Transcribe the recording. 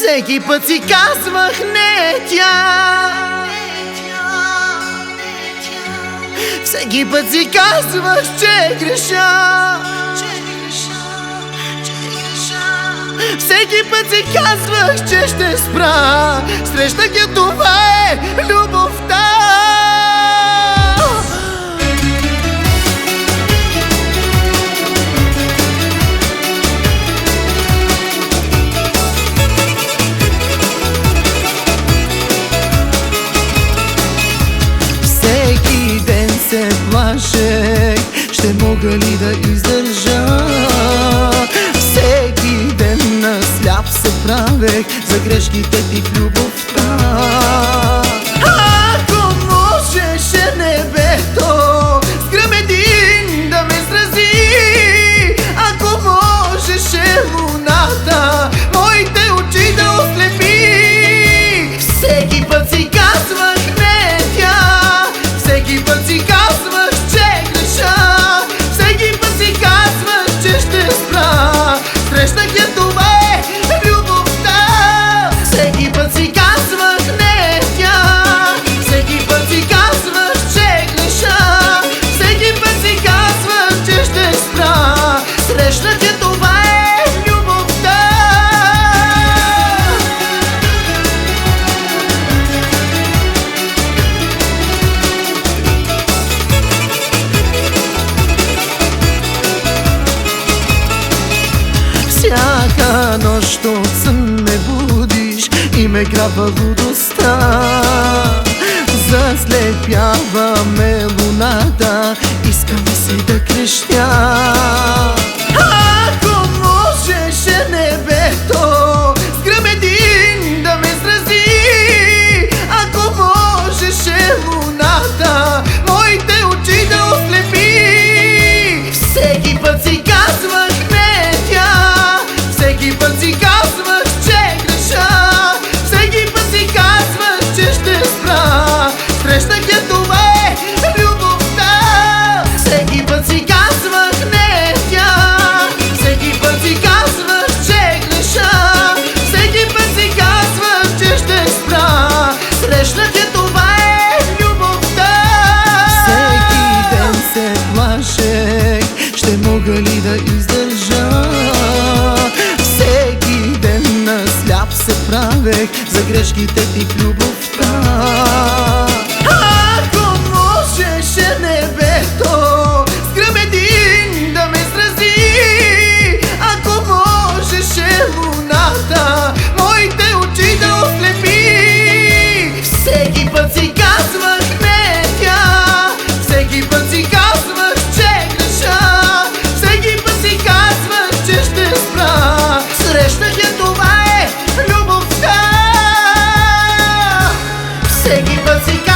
Всеки път си казвах не е тя. Всеки път си казвах, че е греша. Всеки път си казвах, че ще спра. Срещах я, това е любовта. ще мога ли да издържа? Всеки ден на сляп се правех за грешките ти в любовта всяка нощ от сън ме будиш и ме грабва лудостта. се правех за грешките ти в любовта. seguir que você